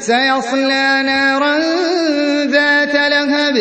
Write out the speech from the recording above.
سيصلى نارا ذات لهب.